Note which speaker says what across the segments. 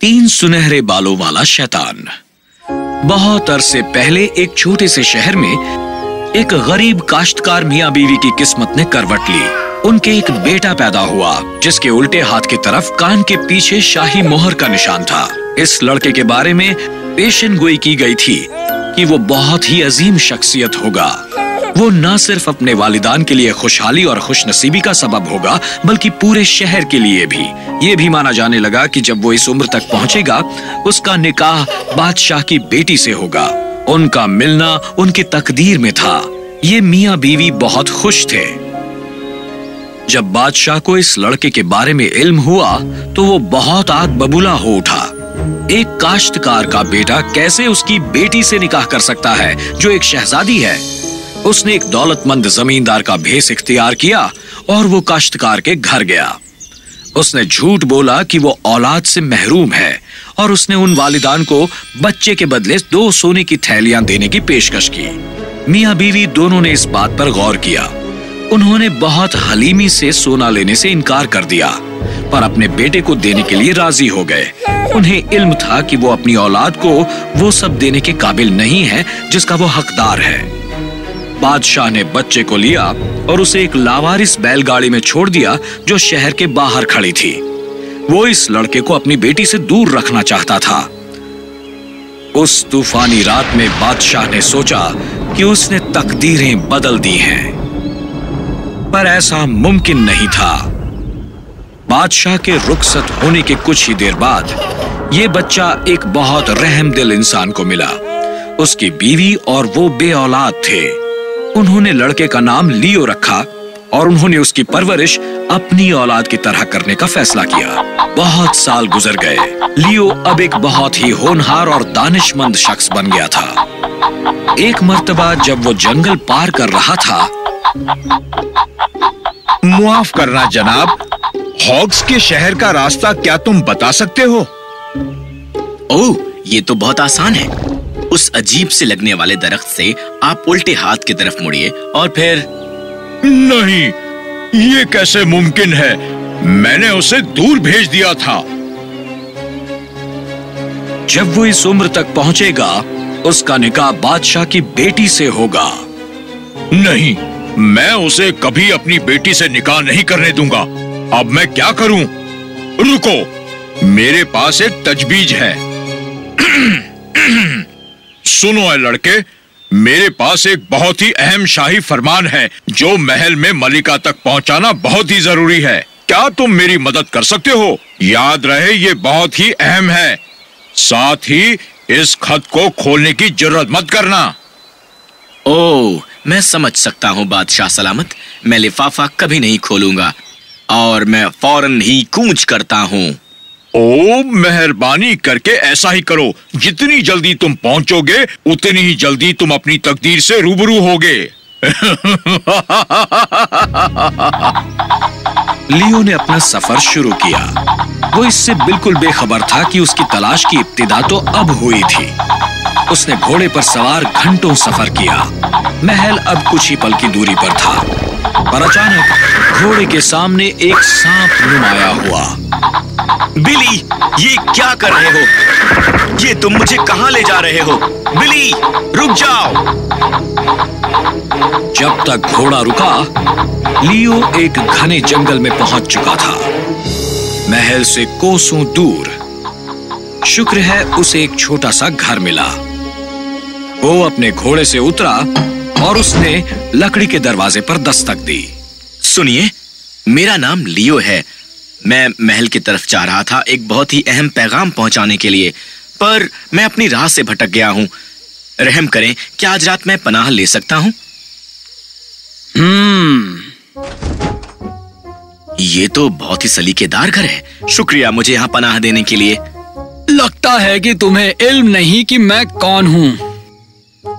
Speaker 1: तीन सुनहरे बालों वाला शैतान। बहुत अरसे पहले एक छोटे से शहर में एक गरीब काश्तकार मियाँ बीवी की किस्मत ने करवट ली। उनके एक बेटा पैदा हुआ, जिसके उल्टे हाथ की तरफ़ कान के पीछे शाही मोहर का निशान था। इस लड़के के बारे में पेशन गोई की गई थी कि वो बहुत ही अजीम शख्सियत होगा। वो न सिर्फ़ अपने वालिदान के लिए खुशहाली और खुशनसीबी का सबब होगा, बल्कि पूरे शहर के लिए भी। ये भी माना जाने लगा कि जब वो इस उम्र तक पहुंचेगा, उसका निकाह बादशाह की बेटी से होगा। उनका मिलना उनकी तकदीर में था। ये मियाँ बीवी बहुत खुश थे। जब बादशाह को इस लड़के के बारे में इल्म हुआ तो वो बहुत आग बबूला हो उठा। एक काश्तकार का बेटा कैसे उसकी बेटी से निकाह कर सकता है, जो एक शहजादी है? उसने एक दौलतमंद जमींदार का भेस इख्तियार किया और वो काश्तकार के घर गया। उसने झूठ बोला कि वो औलाद से महरूम है और उसने उन वालिदान को बच्चे के बदले दो सोने की थैलियाँ देने की पेशकश की। मियाँ बीवी दोनों ने इस बात पर गौर किया। उन्होंने बहुत हलीमी से सोना लेने से इनकार कर दिया, पर अपने बेटे को देने के लिए राज़ी हो गए। उन्हें इल्म था कि वो अपनी औलाद को वो सब देने के काबिल नहीं है, जिसका वो हकदार है। बादशाह ने बच्चे को लिया और उसे एक लावारिस बैलगाड़ी में छोड़ दिया जो शहर के बाहर खड़ी थी। वो इस लड़के को अपनी बेटी से दूर रखना चाहता था। उस तूफानी रात में बादशाह ने सोचा कि उसने तकदीरें बदल दी हैं, पर ऐसा मुमकिन नहीं था। बादशाह के रुखसत होने के कुछ ही देर बाद यह बच्चा एक बहुत रहमदिल इंसान को मिला। उसकी बीवी और वो बे औलाद थे। उन्होंने लड़के का नाम लियो रखा और उन्होंने उसकी परवरिश अपनी औलाद की तरह करने का फैसला किया। बहुत साल गुजर गए। लियो अब एक बहुत ही होनहार और दानिशमंद शख्स बन गया था। एक मर्तबा जब वो जंगल पार कर रहा था,
Speaker 2: मुआफ करना जनाब, हॉग्स के शहर का रास्ता क्या तुम बता सकते हो?
Speaker 3: ओह, ये तो बहुत आसान है। उस अजीब से लगने वाले दरख्त से आप उल्टे हाथ की तरफ़ मुड़िए और फिर
Speaker 2: नहीं ये कैसे मुमकिन है? मैंने उसे दूर भेज दिया था।
Speaker 1: जब वो इस उम्र तक पहुंचेगा उसका निकाह बादशाह की बेटी से होगा।
Speaker 2: नहीं मैं उसे कभी अपनी बेटी से निकाह नहीं करने दूँगा। अब मैं क्या करूँ? रुको मेरे पास एक तजबीज है। सुनो लड़के, मेरे पास एक बहुत ही अहम शाही फरमान है, जो महल में मलिका तक पहुंचाना बहुत ही ज़रूरी है। क्या तुम मेरी मदद कर सकते हो? याद रहे, ये बहुत ही अहम है। साथ ही इस खत को खोलने की ज़रूरत मत करना।
Speaker 3: ओ, मैं समझ सकता हूँ बादशाह सलामत। मैं लिफाफा कभी नहीं खोलूँगा, और मैं फ़ौरन ही कूच करता हूँ।
Speaker 2: ओ मेहरबानी करके ऐसा ही करो। जितनी जल्दी तुम पहुंचोगे, उतनी ही जल्दी तुम अपनी तकदीर से रूबरू होगे।
Speaker 1: लियो ने अपना सफ़र शुरू किया। वो इससे बिल्कुल बेखबर था कि उसकी तलाश की इब्तिदा तो अब हुई थी। उसने घोड़े पर सवार घंटों सफ़र किया। महल अब कुछ ही पल की दूरी पर था। पर अचानक घोड़े के सामने एक सांप नुमाया हुआ।
Speaker 3: बिली, ये क्या कर रहे हो? ये तुम मुझे कहाँ ले जा रहे हो? बिली, रुक जाओ।
Speaker 1: जब तक घोड़ा रुका, लियो एक घने जंगल में पहुँच चुका था। महल से कोसों दूर। शुक्र है उसे एक छोटा सा घर मिला। वो अपने घोड़े से उतरा और उसने लकड़ी के दरवाजे पर दस्तक दी।
Speaker 3: सुनिए, मेरा नाम लियो है। मैं महल की तरफ़ जा रहा था एक बहुत ही अहम पैगाम पहुँचाने के लिए, पर मैं अपनी राह से भटक गया हूँ। रहम करें, क्या आज रात मैं पनाह ले सकता हूँ? ये तो बहुत ही सलीकेदार घर है। शुक्रिया मुझे यहाँ पनाह देने के लिए।
Speaker 4: लगता है कि तुम्हें इल्म नहीं कि मैं कौन हूँ।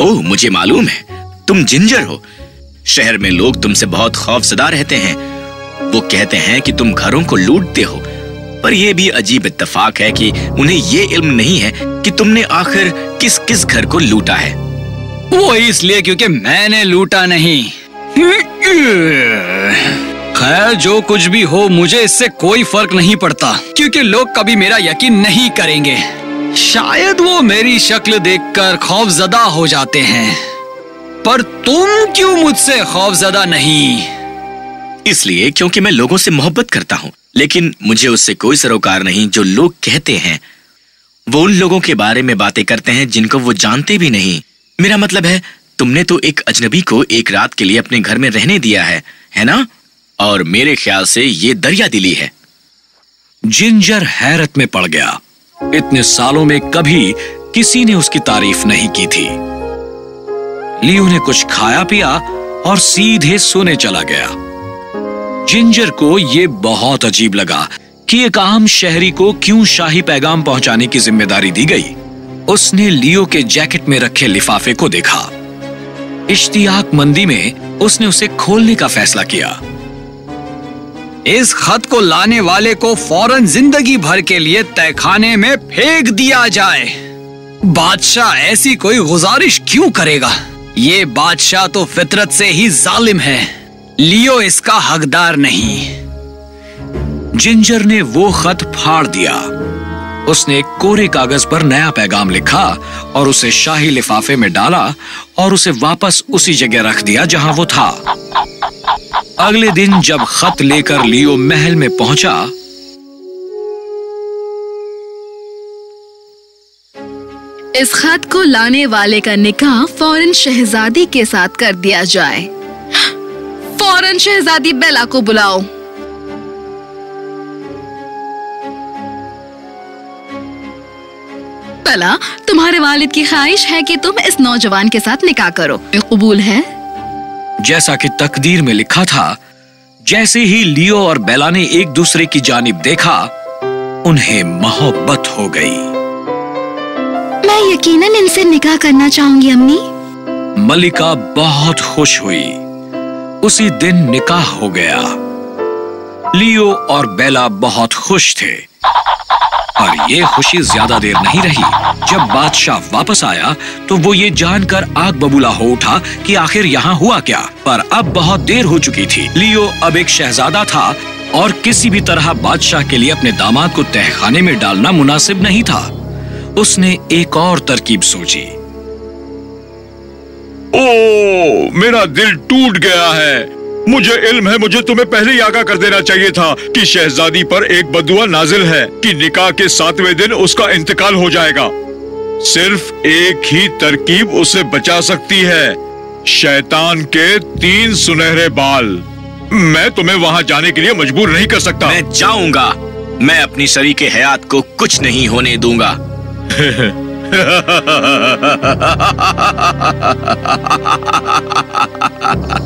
Speaker 3: ओह मुझे मालूम है। तुम जिंजर हो। शहर में लोग तुमसे बहुत खौफजदा रहते हैं। वो कहते हैं कि तुम घरों को लूटते हो। पर यह भी अजीब इत्तेफाक है कि उन्हें ये इल्म नहीं है कि तुमने आखिर किस किस घर को लूटा है।
Speaker 4: वो इसलिए क्योंकि मैंने लूटा नहीं। खैर, जो कुछ भी हो, मुझे इससे कोई फ़र्क नहीं पड़ता, क्योंकि लोग कभी मेरा यकीन नहीं करेंगे। शायद वो मेरी शक्ल देखकर खौफजदा हो जाते हैं। पर तुम क्यों मुझसे खौफजदा नहीं?
Speaker 3: इसलिए क्योंकि मैं लोगों से मोहब्बत करता हूँ, लेकिन मुझे उससे कोई सरोकार नहीं जो लोग कहते हैं। वो उन लोगों के बारे में बातें करते हैं जिनको वो जानते भी नहीं। मेरा मतलब है, तुमने तो एक अजनबी को एक रात के लिए अपने घर में रहने दिया है है ना? और मेरे ख्याल से ये दरिया दिली है।
Speaker 1: जिंजर हैरत में पड़ गया। इतने सालों में कभी किसी ने उसकी तारीफ़ नहीं की थी। लियो ने कुछ खाया पिया और सीधे सोने चला गया। जिंजर को यह बहुत अजीब लगा कि एक आम शहरी को क्यों शाही पैगाम पहुँचाने की ज़िम्मेदारी दी गई। उसने लियो के जैकेट में रखे लिफाफे को देखा। इश्तियाक मंदी में उसने उसे खोलने का फैसला किया।
Speaker 4: इस खत को लाने वाले को फ़ौरन ज़िंदगी भर के लिए तहखाने में फेंक दिया जाए। बादशाह ऐसी कोई गुजारिश क्यों करेगा? ये बादशाह तो फितरत से ही जालिम है। लियो इसका हकदार नहीं।
Speaker 1: जिंजर ने वो खत फाड़ दिया। उसने कोरे कागज़ पर नया पैगाम लिखा और उसे शाही लिफाफे में डाला और उसे वापस उसी जगह रख दिया जहाँ वो था। अगले दिन जब खत लेकर लियो महल में पहुँचा,
Speaker 5: इस खत को लाने वाले का निकाह फ़ौरन शहजादी के साथ कर दिया जाए। फ़ौरन शहजादी बेला को बुलाओ। बेला, तुम्हारे वालिद की ख्वाहिश है कि तुम इस नौजवान के साथ निकाह करो। कबूल है?
Speaker 1: जैसा कि तकदीर में लिखा था जैसे ही लियो और बेला ने एक दूसरे की जानिब देखा उन्हें मोहब्बत हो गई।
Speaker 5: मैं यकीनन इनसे निकाह करना चाहूँगी अम्मी।
Speaker 1: मलिका बहुत खुश हुई। उसी दिन निकाह हो गया। लियो और बेला बहुत खुश थे। और ये खुशी ज़्यादा देर नहीं रही। जब बादशाह वापस आया तो वो ये जानकर आग बबूला हो उठा कि आखिर यहाँ हुआ क्या। पर अब बहुत देर हो चुकी थी। लियो अब एक शहजादा था और किसी भी तरह बादशाह के लिए अपने दामाद को तहखाने में डालना मुनासिब नहीं था। उसने एक और तरकीब सोची।
Speaker 2: ओ, मेरा दिल टूट गया है। मुझे इल्म है मुझे तुम्हें पहले ही आगाह कर देना चाहिए था कि शहजादी पर एक बदुआ नाजिल है कि निकाह के सातवें दिन उसका इंतकाल हो जाएगा। सिर्फ़ एक ही तरकीब उसे बचा सकती है शैतान के तीन सुनहरे बाल। मैं तुम्हें वहाँ जाने के लिए मजबूर नहीं कर सकता।
Speaker 3: मैं जाऊँगा। मैं अपनी शरीक हयात को कुछ नहीं होने दूँगा।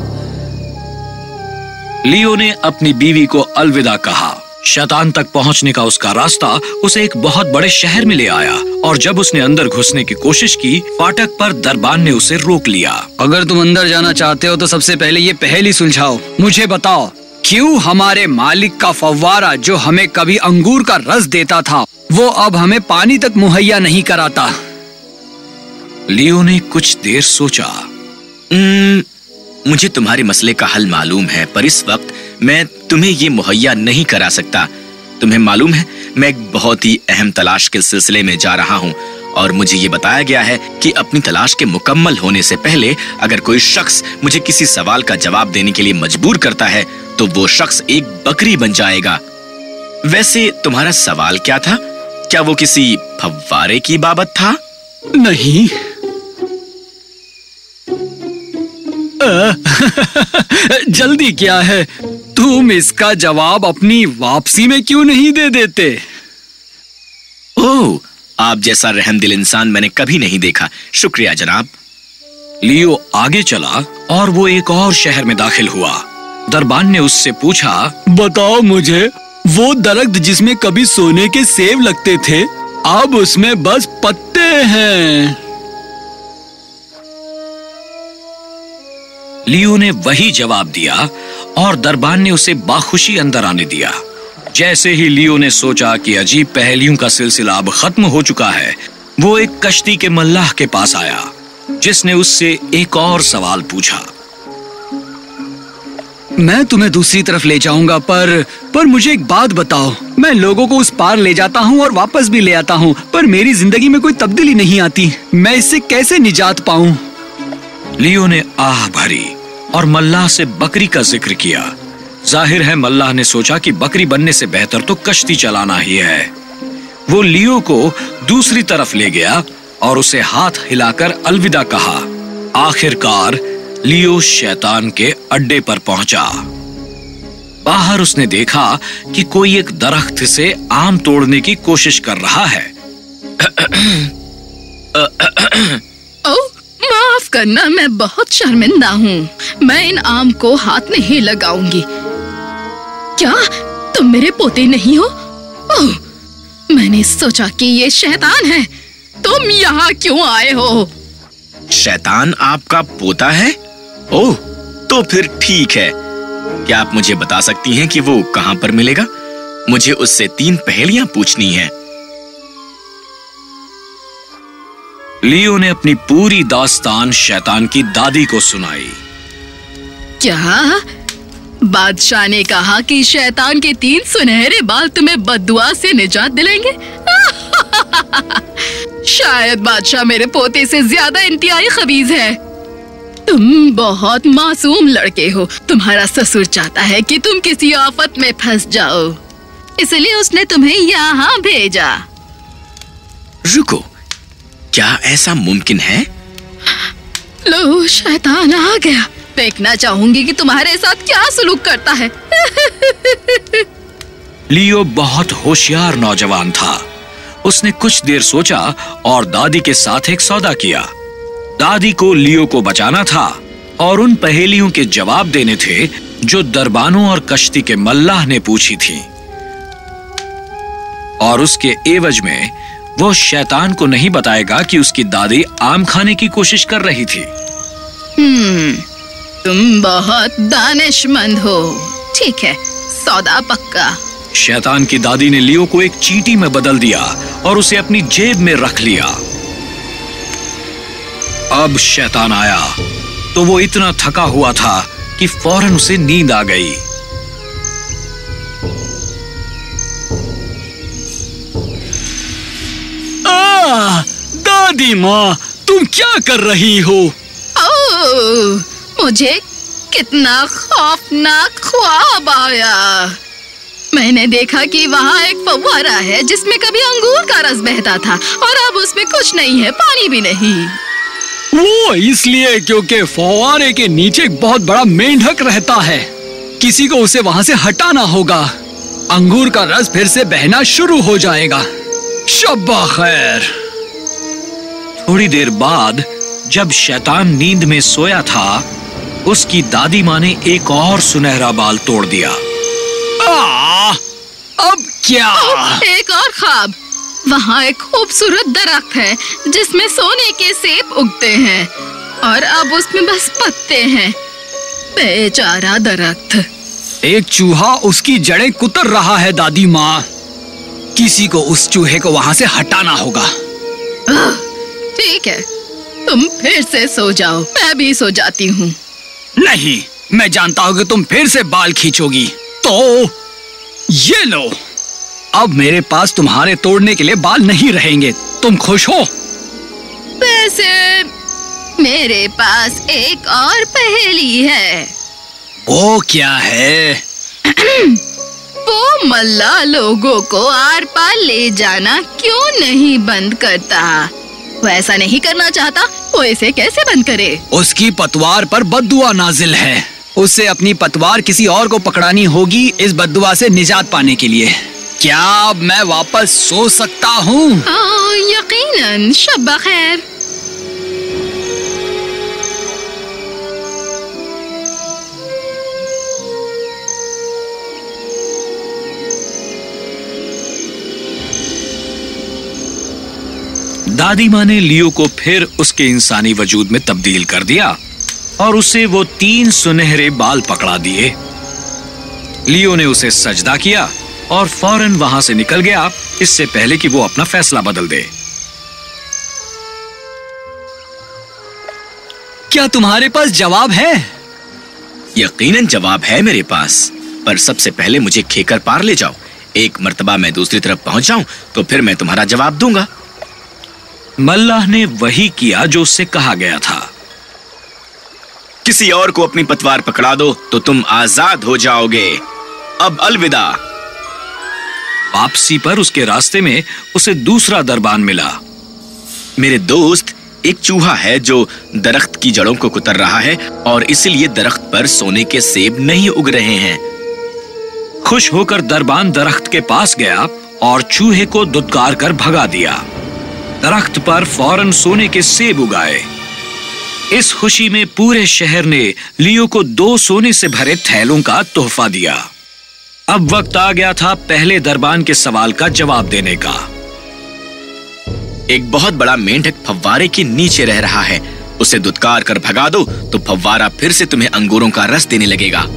Speaker 1: लियो ने अपनी बीवी को अलविदा कहा। शैतान तक पहुँचने का उसका रास्ता उसे एक बहुत बड़े शहर में ले आया और जब उसने अंदर घुसने की कोशिश की फाटक पर दरबान ने उसे रोक लिया।
Speaker 4: अगर तुम अंदर जाना चाहते हो तो सबसे पहले ये पहली सुलझाओ। मुझे बताओ क्यों हमारे मालिक का फव्वारा जो हमें कभी अंगूर का रस देता था वो अब हमें पानी तक मुहैया नहीं कराता?
Speaker 1: लियो ने कुछ देर सोचा।
Speaker 3: मुझे तुम्हारे मसले का हल मालूम है, पर इस वक्त मैं तुम्हें ये मुहैया नहीं करा सकता। तुम्हें मालूम है, मैं एक बहुत ही अहम तलाश के सिलसिले में जा रहा हूँ, और मुझे ये बताया गया है कि अपनी तलाश के मुकम्मल होने से पहले अगर कोई शख्स मुझे किसी सवाल का जवाब देने के लिए मजबूर करता है तो वो शख्स एक बकरी बन जाएगा। वैसे तुम्हारा सवाल क्या था? क्या वो किसी फव्वारे की बाबत था?
Speaker 4: नहीं। जल्दी क्या है? तुम इसका जवाब अपनी वापसी में क्यों नहीं दे देते?
Speaker 3: ओह आप जैसा रहमदिल इंसान मैंने कभी नहीं देखा। शुक्रिया जनाब।
Speaker 1: लियो आगे चला और वो एक और शहर में दाखिल हुआ। दरबान ने उससे पूछा
Speaker 4: बताओ मुझे वो दरख्त जिसमें कभी सोने के सेब लगते थे अब उसमें बस पत्ते हैं।
Speaker 1: लियो ने वही जवाब दिया और दरबान ने उसे बाखुशी अंदर आने दिया। जैसे ही लियो ने सोचा कि अजीब पहेलियों का सिलसिला अब खत्म हो चुका है वो एक कश्ती के मल्लाह के पास आया जिसने उससे एक और सवाल पूछा।
Speaker 4: मैं तुम्हें दूसरी तरफ़ ले जाऊँगा पर पर मुझे एक बात बताओ। मैं लोगों को उस पार ले जाता हूँ और वापस भी ले आता हूँ पर मेरी ज़िंदगी में कोई तब्दीली नहीं आती। मैं इससे कैसे निजात पाऊँ?
Speaker 1: लियो ने आह भरी और मल्लाह से बकरी का ज़िक्र किया। ज़ाहिर है मल्लाह ने सोचा कि बकरी बनने से बेहतर तो कश्ती चलाना ही है। वो लियो को दूसरी तरफ़ ले गया और उसे हाथ हिलाकर अलविदा कहा, आखिरकार लियो शैतान के अड्डे पर पहुँचा। बाहर उसने देखा कि कोई एक दरख्त से आम तोड़ने की कोशिश कर रहा है।
Speaker 5: ओ करना मैं बहुत शर्मिंदा हूँ। मैं इन आम को हाथ नहीं लगाऊँगी। क्या तुम मेरे पोते नहीं हो? ओह, मैंने सोचा कि ये शैतान है। तुम यहाँ क्यों आए हो?
Speaker 3: शैतान आपका पोता है? ओह तो फिर ठीक है। क्या आप मुझे बता सकती हैं कि वो कहाँ पर मिलेगा? मुझे उससे तीन पहेलियाँ पूछनी हैं।
Speaker 1: लियो ने अपनी पूरी दास्तान शैतान की दादी को सुनाई।
Speaker 5: क्या? बादशाह ने कहा कि शैतान के तीन सुनहरे बाल तुम्हें बदुआ से निजात दिलाएँगे शायद बादशाह मेरे पोते से ज़्यादा इंतहाई खबीज है। तुम बहुत मासूम लड़के हो। तुम्हारा ससुर चाहता है कि तुम किसी आफत में फंस जाओ। इसलिए उसने तुम्हें यहाँ भेजा।
Speaker 3: रुको क्या ऐसा मुमकिन है?
Speaker 5: लो शैतान आ गया। देखना चाहूँगी कि तुम्हारे साथ क्या सलूक करता है।
Speaker 1: लियो बहुत होशियार नौजवान था। उसने कुछ देर सोचा और दादी के साथ एक सौदा किया। दादी को लियो को बचाना था और उन पहेलियों के जवाब देने थे जो दरबानों और कश्ती के मल्लाह ने पूछी थी। और उसके एवज में वो शैतान को नहीं बताएगा कि उसकी दादी आम खाने की कोशिश कर रही थी।
Speaker 5: हम्म, तुम बहुत दानिशमंद हो। ठीक है सौदा पक्का।
Speaker 1: शैतान की दादी ने लियो को एक चीटी में बदल दिया और उसे अपनी जेब में रख लिया। अब शैतान आया तो वो इतना थका हुआ था कि फ़ौरन उसे नींद आ गई।
Speaker 4: दादी माँ तुम क्या कर रही हो?
Speaker 5: ओह, मुझे कितना खौफनाक ख्वाब आया। मैंने देखा कि वहाँ एक फव्वारा है जिसमें कभी अंगूर का रस बहता था और अब उसमें कुछ नहीं है पानी भी नहीं।
Speaker 4: वो इसलिए क्योंकि फव्वारे के नीचे एक बहुत बड़ा मेंढक रहता है। किसी को उसे वहाँ से हटाना होगा। अंगूर का रस फिर से बहना शुरू हो जाएगा। शब्बा खैर
Speaker 1: थोड़ी देर बाद जब शैतान नींद में सोया था उसकी दादी माँ ने एक और सुनहरा बाल तोड़ दिया।
Speaker 4: आ, अब क्या?
Speaker 5: एक और ख्वाब। वहाँ एक खूबसूरत दरख्त है जिसमें सोने के सेब उगते हैं और अब उसमें बस पत्ते हैं। बेचारा दरख्त।
Speaker 4: एक चूहा उसकी जड़ें कुतर रहा है दादी माँ। किसी को उस चूहे को वहाँ से हटाना होगा।
Speaker 5: ठीक है तुम फिर से सो जाओ। मैं भी सो जाती हूँ।
Speaker 4: नहीं मैं जानता हूँ कि तुम फिर से बाल खींचोगी। तो ये लो अब मेरे पास तुम्हारे तोड़ने के लिए बाल नहीं रहेंगे। तुम खुश हो?
Speaker 5: वैसे मेरे पास एक और पहेली है।
Speaker 4: वो क्या है?
Speaker 5: वो मल्ला लोगों को आर पार ले जाना क्यों नहीं बंद करता? वो ऐसा नहीं करना चाहता। वो इसे कैसे बंद करे?
Speaker 4: उसकी पतवार पर बदुआ नाजिल है। उसे अपनी पतवार किसी और को पकड़ानी होगी इस बदुआ से निजात पाने के लिए। क्या मैं वापस सो सकता हूँ?
Speaker 5: यकीन यकीनन शब्बा खैर
Speaker 1: दादी माँ ने लियो को फिर उसके इंसानी वजूद में तब्दील कर दिया और उसे वो तीन सुनहरे बाल पकड़ा दिए। लियो ने उसे सजदा किया और फ़ौरन वहाँ से निकल गया। इससे पहले कि वो अपना फैसला बदल दे।
Speaker 4: क्या तुम्हारे पास जवाब है?
Speaker 3: यकीनन जवाब है मेरे पास। पर सबसे पहले मुझे खेकर पार ले जाओ। एक मर्तबा मैं दूसरी तरफ़ पहुँच जाऊँ तो फिर मैं तुम्हारा जवाब दूँगा।
Speaker 1: मल्लाह ने वही किया जो उससे कहा गया था।
Speaker 3: किसी और को अपनी पतवार पकड़ा दो तो तुम आज़ाद हो जाओगे। अब अलविदा।
Speaker 1: वापसी पर उसके रास्ते में उसे दूसरा दरबान मिला।
Speaker 3: मेरे दोस्त एक चूहा है जो दरख्त की जड़ों को कुतर रहा है और इसलिए दरख्त पर सोने के सेब नहीं उग रहे हैं।
Speaker 1: खुश होकर दरबान दरख्त के पास गया और चूहे को दुदकार कर भगा दिया। दरख्त पर फ़ौरन सोने के सेब उगाए। इस खुशी में पूरे शहर ने लियो को दो सोने से भरे थैलों का तोहफा दिया। अब वक्त आ गया था पहले दरबान के सवाल का जवाब देने का।
Speaker 3: एक बहुत बड़ा मेंढक फव्वारे के नीचे रह रहा है। उसे दुदकार कर भगा दो तो फव्वारा फिर से तुम्हें अंगूरों का रस देने लगेगा।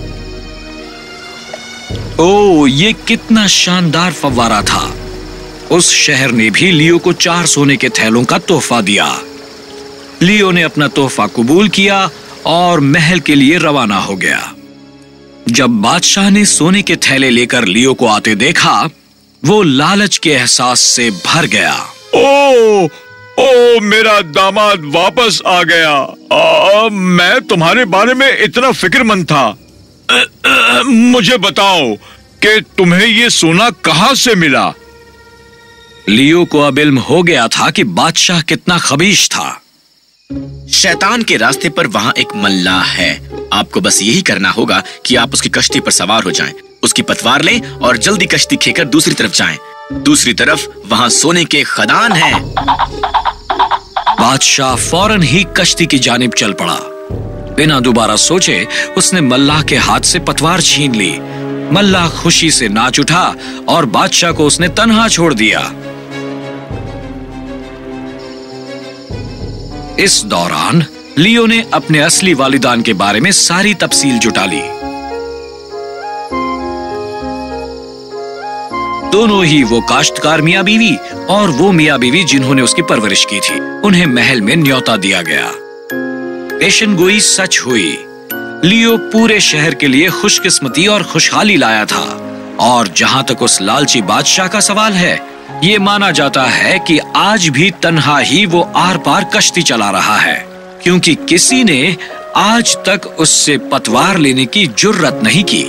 Speaker 1: ओ, ये कितना शानदार फव्वारा था। उस शहर ने भी लियो को चार सोने के थैलों का तोहफा दिया। लियो ने अपना तोहफा कबूल किया और महल के लिए रवाना हो गया। जब बादशाह ने सोने के थैले लेकर लियो को आते देखा वो लालच के एहसास से भर गया।
Speaker 2: ओ ओ मेरा दामाद वापस आ गया। आ, मैं तुम्हारे बारे में इतना फिक्रमंद था। आ, आ, मुझे बताओ कि तुम्हें ये सोना कहाँ से मिला?
Speaker 1: लियो को अब इल्म हो गया था कि बादशाह कितना खबीश था।
Speaker 3: शैतान के रास्ते पर वहाँ एक मल्लाह है। आपको बस यही करना होगा कि आप उसकी कश्ती पर सवार हो जाएँ, उसकी पतवार लें और जल्दी कश्ती खेकर दूसरी तरफ़ जाएँ। दूसरी तरफ़ वहाँ सोने के खदान हैं।
Speaker 1: बादशाह फ़ौरन ही कश्ती की जानिब चल पड़ा। बिना दोबारा सोचे उसने मल्लाह के हाथ से पतवार छीन ली। मल्लाह खुशी से नाच उठा और बादशाह को उसने तनहा छोड़ दिया। इस दौरान, लियो ने अपने असली वालिदान के बारे में सारी तफसील जुटा ली। दोनों ही वो काश्तकार मियाँ बीवी और वो मियाँ बीवी जिन्होंने उसकी परवरिश की थी, उन्हें महल में न्योता दिया गया। पेशन गोई सच हुई। लियो पूरे शहर के लिए खुशकिस्मती और खुशहाली लाया था, और जहाँ तक उस लालची बादशाह का सवाल है ये माना जाता है कि आज भी तन्हा ही वो आर पार कश्ती चला रहा है, क्योंकि किसी ने आज तक उससे पतवार लेने की जुर्रत नहीं की।